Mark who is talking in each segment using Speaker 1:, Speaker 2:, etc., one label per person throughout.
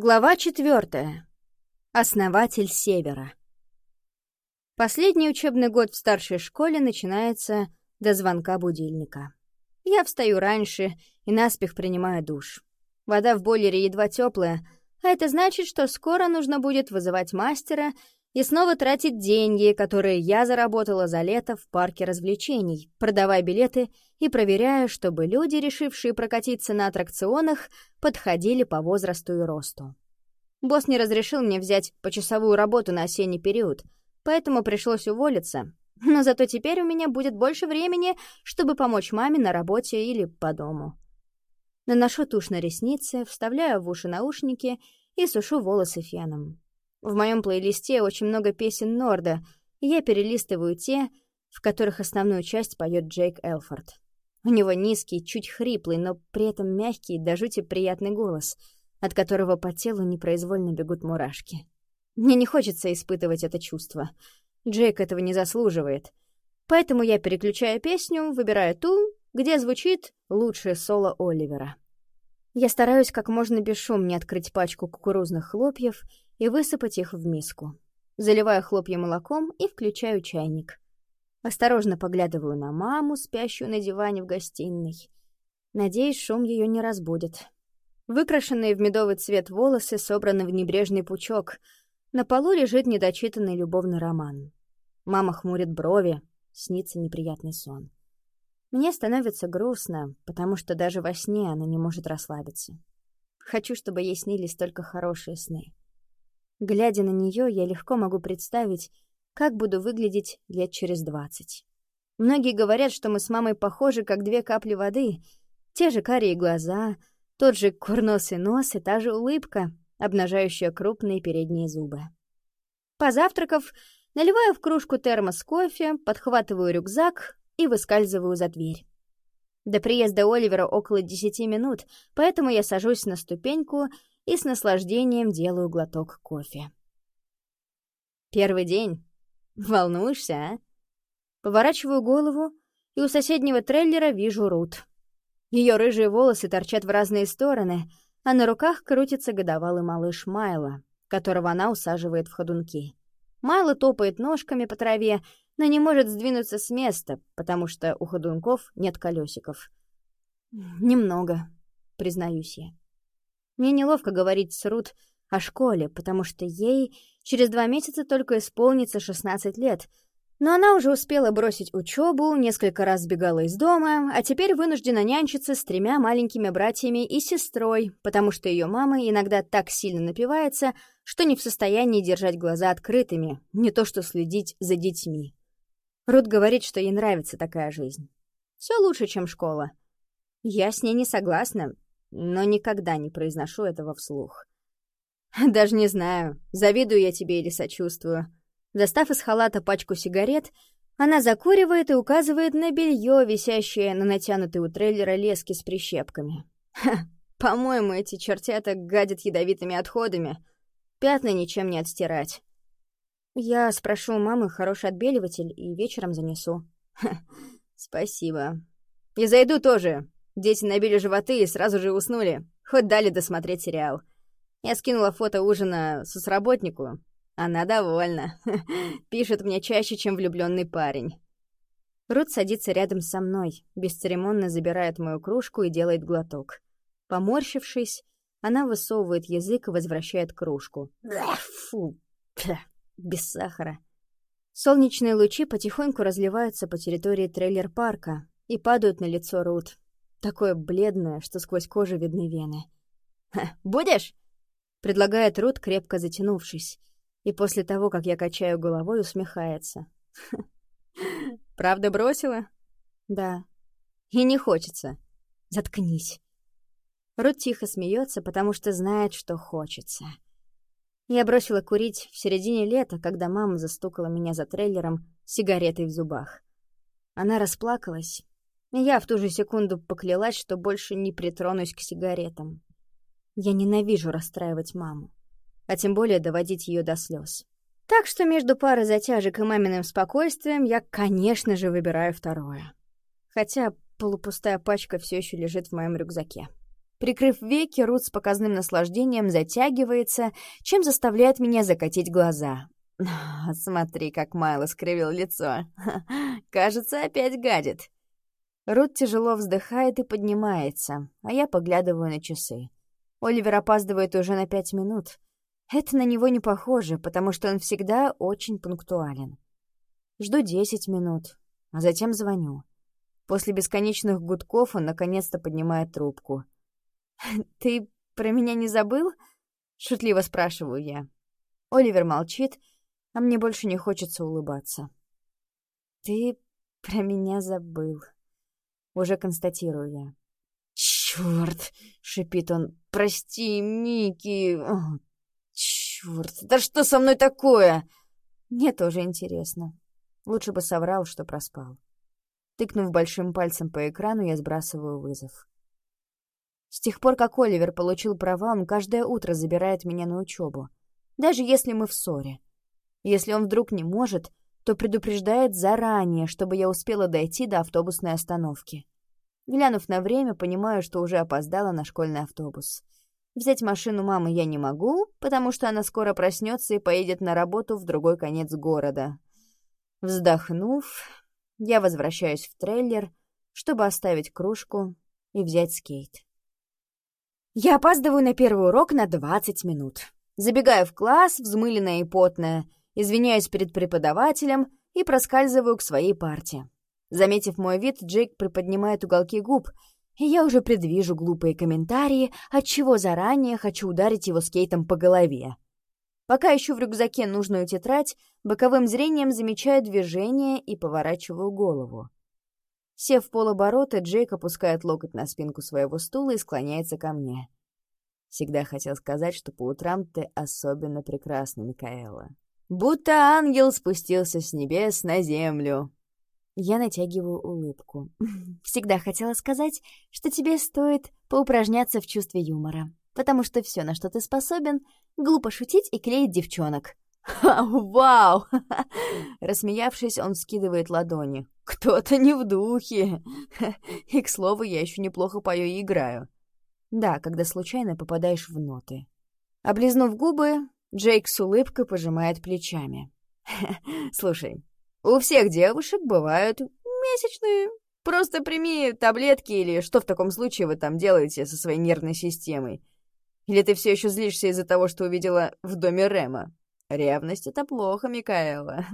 Speaker 1: Глава четвертая. Основатель Севера. Последний учебный год в старшей школе начинается до звонка будильника. Я встаю раньше и наспех принимаю душ. Вода в бойлере едва теплая, а это значит, что скоро нужно будет вызывать мастера и снова тратить деньги, которые я заработала за лето в парке развлечений, продавая билеты и проверяя, чтобы люди, решившие прокатиться на аттракционах, подходили по возрасту и росту. Босс не разрешил мне взять почасовую работу на осенний период, поэтому пришлось уволиться, но зато теперь у меня будет больше времени, чтобы помочь маме на работе или по дому. Наношу тушь на ресницы, вставляю в уши наушники и сушу волосы феном. В моем плейлисте очень много песен Норда, и я перелистываю те, в которых основную часть поет Джейк Элфорд. У него низкий, чуть хриплый, но при этом мягкий, до жути приятный голос, от которого по телу непроизвольно бегут мурашки. Мне не хочется испытывать это чувство. Джейк этого не заслуживает. Поэтому я переключаю песню, выбираю ту, где звучит лучшее соло Оливера. Я стараюсь как можно бесшумнее открыть пачку кукурузных хлопьев и высыпать их в миску. Заливаю хлопья молоком и включаю чайник. Осторожно поглядываю на маму, спящую на диване в гостиной. Надеюсь, шум ее не разбудит. Выкрашенные в медовый цвет волосы собраны в небрежный пучок. На полу лежит недочитанный любовный роман. Мама хмурит брови, снится неприятный сон. Мне становится грустно, потому что даже во сне она не может расслабиться. Хочу, чтобы ей снились только хорошие сны. Глядя на нее, я легко могу представить, как буду выглядеть лет через двадцать. Многие говорят, что мы с мамой похожи, как две капли воды. Те же карие глаза, тот же курносый нос и та же улыбка, обнажающая крупные передние зубы. Позавтракав, наливаю в кружку термос кофе, подхватываю рюкзак и выскальзываю за дверь. До приезда Оливера около десяти минут, поэтому я сажусь на ступеньку и с наслаждением делаю глоток кофе. Первый день. Волнуешься, а? Поворачиваю голову, и у соседнего трейлера вижу Рут. Ее рыжие волосы торчат в разные стороны, а на руках крутится годовалый малыш Майла, которого она усаживает в ходунки. Майла топает ножками по траве, но не может сдвинуться с места, потому что у ходунков нет колесиков. «Немного», — признаюсь я. Мне неловко говорить с Рут о школе, потому что ей через два месяца только исполнится 16 лет, но она уже успела бросить учебу, несколько раз сбегала из дома, а теперь вынуждена нянчиться с тремя маленькими братьями и сестрой, потому что ее мама иногда так сильно напивается, что не в состоянии держать глаза открытыми, не то что следить за детьми. Рут говорит, что ей нравится такая жизнь. Все лучше, чем школа. Я с ней не согласна, но никогда не произношу этого вслух. Даже не знаю, завидую я тебе или сочувствую. Достав из халата пачку сигарет, она закуривает и указывает на белье, висящее на натянутой у трейлера леске с прищепками. по-моему, эти чертята гадят ядовитыми отходами. Пятна ничем не отстирать. Я спрошу у мамы хороший отбеливатель и вечером занесу. спасибо. И зайду тоже, Дети набили животы и сразу же уснули, хоть дали досмотреть сериал. Я скинула фото ужина соцработнику. Она довольна. Пишет мне чаще, чем влюбленный парень. Рут садится рядом со мной, бесцеремонно забирает мою кружку и делает глоток. Поморщившись, она высовывает язык и возвращает кружку. Фу, без сахара. Солнечные лучи потихоньку разливаются по территории трейлер-парка и падают на лицо Рут, Такое бледное, что сквозь кожу видны вены. «Будешь?» — предлагает Рут, крепко затянувшись. И после того, как я качаю головой, усмехается. «Правда бросила?» «Да». «И не хочется». «Заткнись». Рут тихо смеется, потому что знает, что хочется. Я бросила курить в середине лета, когда мама застукала меня за трейлером сигаретой в зубах. Она расплакалась, я в ту же секунду поклялась, что больше не притронусь к сигаретам. Я ненавижу расстраивать маму, а тем более доводить ее до слез. Так что между парой затяжек и маминым спокойствием я, конечно же, выбираю второе. Хотя полупустая пачка все еще лежит в моем рюкзаке. Прикрыв веки, Рут с показным наслаждением затягивается, чем заставляет меня закатить глаза. Смотри, как Майло скривил лицо. Кажется, опять гадит. Рут тяжело вздыхает и поднимается, а я поглядываю на часы. Оливер опаздывает уже на пять минут. Это на него не похоже, потому что он всегда очень пунктуален. Жду десять минут, а затем звоню. После бесконечных гудков он наконец-то поднимает трубку. «Ты про меня не забыл?» — шутливо спрашиваю я. Оливер молчит, а мне больше не хочется улыбаться. «Ты про меня забыл», — уже констатирую я. «Чёрт!» — шипит он. «Прости, Микки!» О, «Чёрт! Да что со мной такое?» Мне тоже интересно. Лучше бы соврал, что проспал. Тыкнув большим пальцем по экрану, я сбрасываю вызов. С тех пор, как Оливер получил права, он каждое утро забирает меня на учебу. Даже если мы в ссоре. Если он вдруг не может, то предупреждает заранее, чтобы я успела дойти до автобусной остановки. Глянув на время, понимаю, что уже опоздала на школьный автобус. Взять машину мамы я не могу, потому что она скоро проснется и поедет на работу в другой конец города. Вздохнув, я возвращаюсь в трейлер, чтобы оставить кружку и взять скейт. Я опаздываю на первый урок на 20 минут. Забегаю в класс, взмыленная и потная, извиняюсь перед преподавателем и проскальзываю к своей парте. Заметив мой вид, Джейк приподнимает уголки губ, и я уже предвижу глупые комментарии, отчего заранее хочу ударить его скейтом по голове. Пока ищу в рюкзаке нужную тетрадь, боковым зрением замечаю движение и поворачиваю голову. Сев в полоборота, Джейк опускает локоть на спинку своего стула и склоняется ко мне. Всегда хотел сказать, что по утрам ты особенно прекрасна, Микаэла. Будто ангел спустился с небес на землю. Я натягиваю улыбку. Всегда хотела сказать, что тебе стоит поупражняться в чувстве юмора потому что все, на что ты способен, глупо шутить и клеить девчонок. «Вау!» Рассмеявшись, он скидывает ладони. «Кто-то не в духе!» И, к слову, я еще неплохо пою и играю. Да, когда случайно попадаешь в ноты. Облизнув губы, Джейк с улыбкой пожимает плечами. «Слушай, у всех девушек бывают месячные. Просто прими таблетки или что в таком случае вы там делаете со своей нервной системой. Или ты все еще злишься из-за того, что увидела в доме Рема? Ревность — это плохо, Микаэла.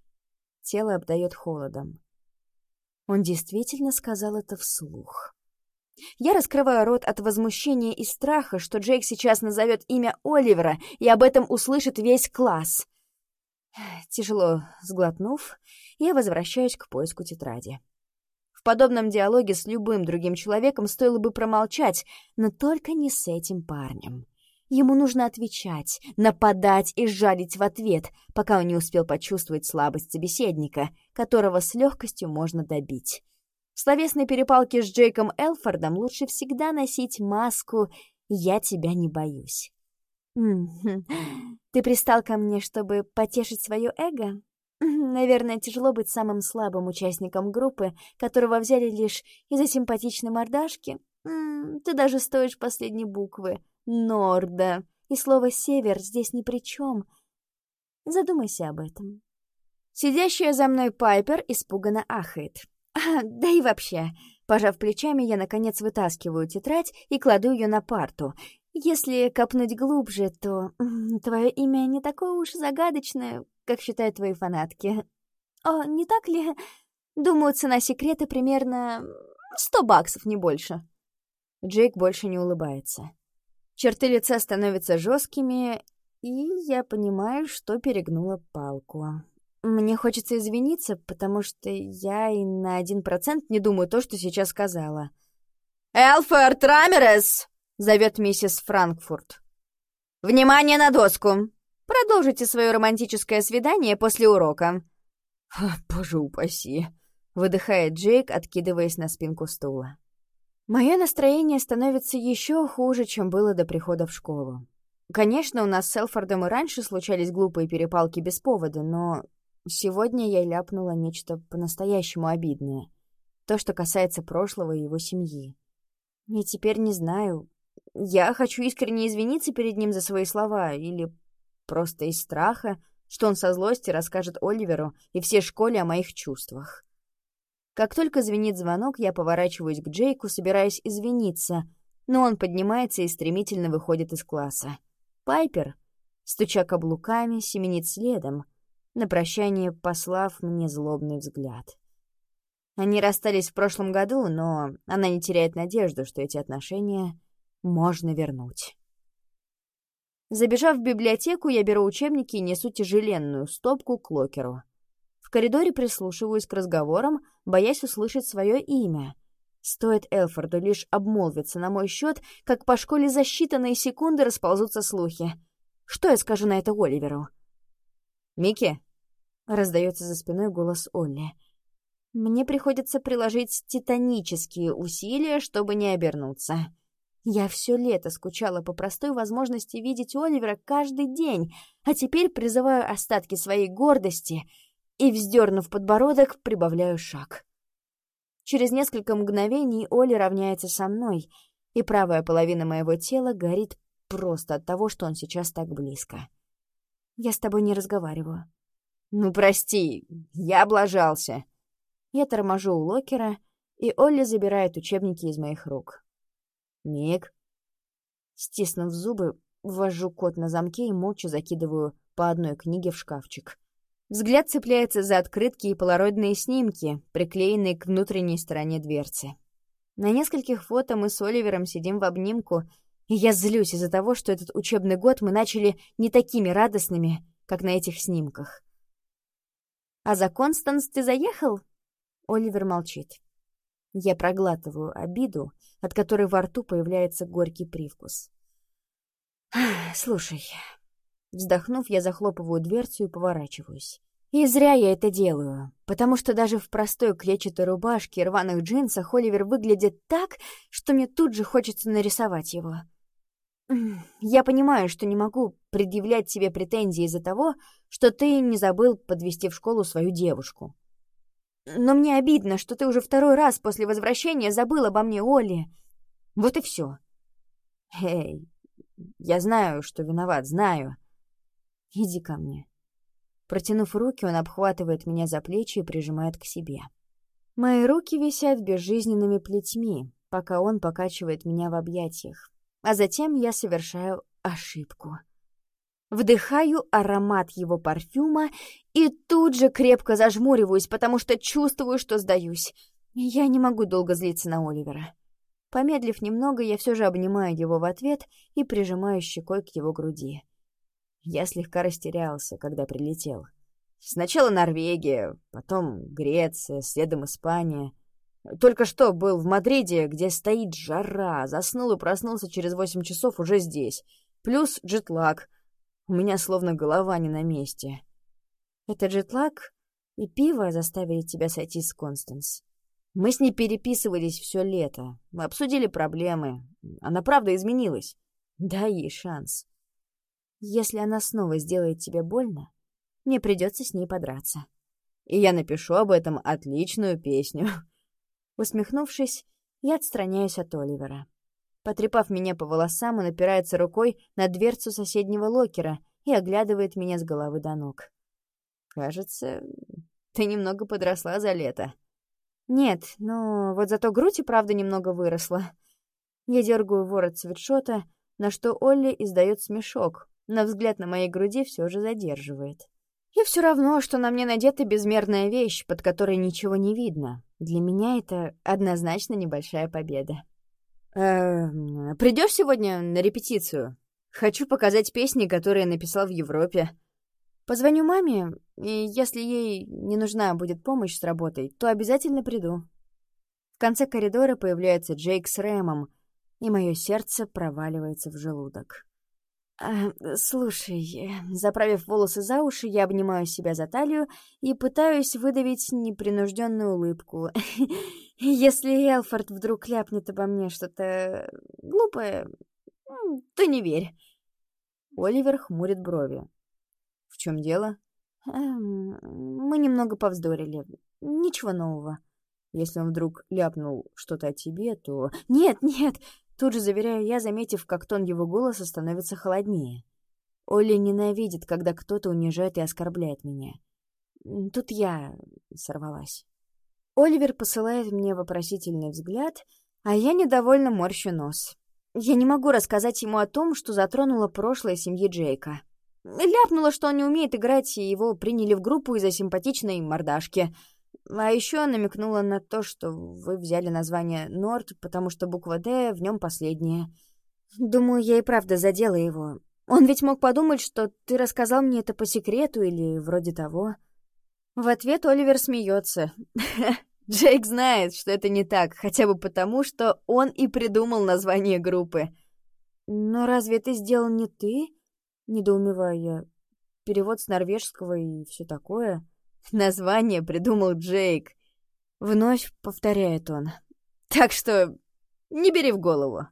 Speaker 1: Тело обдает холодом. Он действительно сказал это вслух. Я раскрываю рот от возмущения и страха, что Джейк сейчас назовет имя Оливера, и об этом услышит весь класс. Тяжело сглотнув, я возвращаюсь к поиску тетради. В подобном диалоге с любым другим человеком стоило бы промолчать, но только не с этим парнем. Ему нужно отвечать, нападать и жалить в ответ, пока он не успел почувствовать слабость собеседника, которого с легкостью можно добить. В словесной перепалке с Джейком Элфордом лучше всегда носить маску «Я тебя не боюсь». «Ты пристал ко мне, чтобы потешить свое эго?» Наверное, тяжело быть самым слабым участником группы, которого взяли лишь из-за симпатичной мордашки. ты даже стоишь последней буквы. Норда. И слово «север» здесь ни при чем. Задумайся об этом. Сидящая за мной Пайпер испуганно ахает. А, да и вообще, пожав плечами, я, наконец, вытаскиваю тетрадь и кладу ее на парту. Если копнуть глубже, то твое имя не такое уж загадочное, как считают твои фанатки. О, не так ли? Думаю, цена секрета примерно сто баксов, не больше. Джейк больше не улыбается. Черты лица становятся жесткими, и я понимаю, что перегнула палку. Мне хочется извиниться, потому что я и на один процент не думаю то, что сейчас сказала. «Элферт Рамерес!» — зовет миссис Франкфурт. «Внимание на доску! Продолжите свое романтическое свидание после урока». «Боже упаси!» — выдыхает Джейк, откидываясь на спинку стула. Мое настроение становится еще хуже, чем было до прихода в школу. Конечно, у нас с Селфордом и раньше случались глупые перепалки без повода, но сегодня я ляпнула нечто по-настоящему обидное. То, что касается прошлого и его семьи. И теперь не знаю. Я хочу искренне извиниться перед ним за свои слова, или просто из страха, что он со злости расскажет Оливеру и всей школе о моих чувствах. Как только звенит звонок, я поворачиваюсь к Джейку, собираясь извиниться, но он поднимается и стремительно выходит из класса. Пайпер, стуча каблуками, семенит следом, на прощание послав мне злобный взгляд. Они расстались в прошлом году, но она не теряет надежду, что эти отношения можно вернуть. Забежав в библиотеку, я беру учебники и несу тяжеленную стопку к локеру. В коридоре прислушиваюсь к разговорам, боясь услышать свое имя. Стоит Элфорду лишь обмолвиться на мой счет, как по школе за считанные секунды расползутся слухи. Что я скажу на это Оливеру? «Микки?» — раздается за спиной голос Олли. Мне приходится приложить титанические усилия, чтобы не обернуться. Я все лето скучала по простой возможности видеть Оливера каждый день, а теперь призываю остатки своей гордости и, вздернув подбородок, прибавляю шаг. Через несколько мгновений Оли равняется со мной, и правая половина моего тела горит просто от того, что он сейчас так близко. Я с тобой не разговариваю. «Ну, прости, я облажался». Я торможу у локера, и Олли забирает учебники из моих рук. «Ник?» Стиснув зубы, ввожу код на замке и молча закидываю по одной книге в шкафчик. Взгляд цепляется за открытки и полароидные снимки, приклеенные к внутренней стороне дверцы. На нескольких фото мы с Оливером сидим в обнимку, и я злюсь из-за того, что этот учебный год мы начали не такими радостными, как на этих снимках. «А за Констанс ты заехал?» Оливер молчит. Я проглатываю обиду, от которой во рту появляется горький привкус. «Слушай...» Вздохнув, я захлопываю дверцу и поворачиваюсь. И зря я это делаю, потому что даже в простой клетчатой рубашке и рваных джинсах Оливер выглядит так, что мне тут же хочется нарисовать его. Я понимаю, что не могу предъявлять тебе претензии из-за того, что ты не забыл подвести в школу свою девушку. Но мне обидно, что ты уже второй раз после возвращения забыл обо мне, Олли. Вот и все. Эй, я знаю, что виноват, знаю. Иди ко мне. Протянув руки, он обхватывает меня за плечи и прижимает к себе. Мои руки висят безжизненными плетьми, пока он покачивает меня в объятиях. А затем я совершаю ошибку. Вдыхаю аромат его парфюма и тут же крепко зажмуриваюсь, потому что чувствую, что сдаюсь. Я не могу долго злиться на Оливера. Помедлив немного, я все же обнимаю его в ответ и прижимаю щекой к его груди. Я слегка растерялся, когда прилетел. Сначала Норвегия, потом Греция, следом Испания. Только что был в Мадриде, где стоит жара, заснул и проснулся через восемь часов уже здесь. Плюс джетлаг — у меня словно голова не на месте. Это джетлаг и пиво заставили тебя сойти с Констанс. Мы с ней переписывались все лето. Мы обсудили проблемы. Она правда изменилась. Дай ей шанс. Если она снова сделает тебе больно, мне придется с ней подраться. И я напишу об этом отличную песню. Усмехнувшись, я отстраняюсь от Оливера. Потрепав меня по волосам, он опирается рукой на дверцу соседнего локера и оглядывает меня с головы до ног. «Кажется, ты немного подросла за лето». «Нет, но вот зато грудь и правда немного выросла». Я дергаю ворот свитшота, на что Олли издает смешок, но взгляд на моей груди все же задерживает. И все равно, что на мне надета безмерная вещь, под которой ничего не видно. Для меня это однозначно небольшая победа. Эм, придешь сегодня на репетицию? Хочу показать песни, которые написал в Европе. Позвоню маме, и если ей не нужна будет помощь с работой, то обязательно приду. В конце коридора появляется Джейк с Рэмом, и мое сердце проваливается в желудок. «Слушай, заправив волосы за уши, я обнимаю себя за талию и пытаюсь выдавить непринужденную улыбку. Если Элфорд вдруг ляпнет обо мне что-то глупое, то не верь». Оливер хмурит брови. «В чем дело?» эм, «Мы немного повздорили. Ничего нового».
Speaker 2: Если он вдруг ляпнул что-то о тебе, то... Нет, нет! Тут же заверяю я, заметив, как тон его голоса становится холоднее. Оля ненавидит, когда кто-то унижает и оскорбляет меня. Тут я сорвалась. Оливер посылает мне вопросительный взгляд, а я недовольно морщу нос. Я не могу рассказать ему о том, что затронуло прошлое семьи Джейка. Ляпнула, что он не умеет играть, и его приняли в группу из-за симпатичной мордашки. А еще намекнула на то, что вы взяли название «Норд», потому что буква «Д» в нем последняя. Думаю, я и правда задела его. Он ведь мог подумать, что ты рассказал мне это по секрету или вроде того. В ответ Оливер смеется. Джейк знает, что это не так, хотя бы потому, что он и придумал название группы. «Но разве это сделал не ты?» Недоумеваю я. Перевод с норвежского и все такое. Название придумал Джейк. Вновь повторяет он. Так что не бери в голову.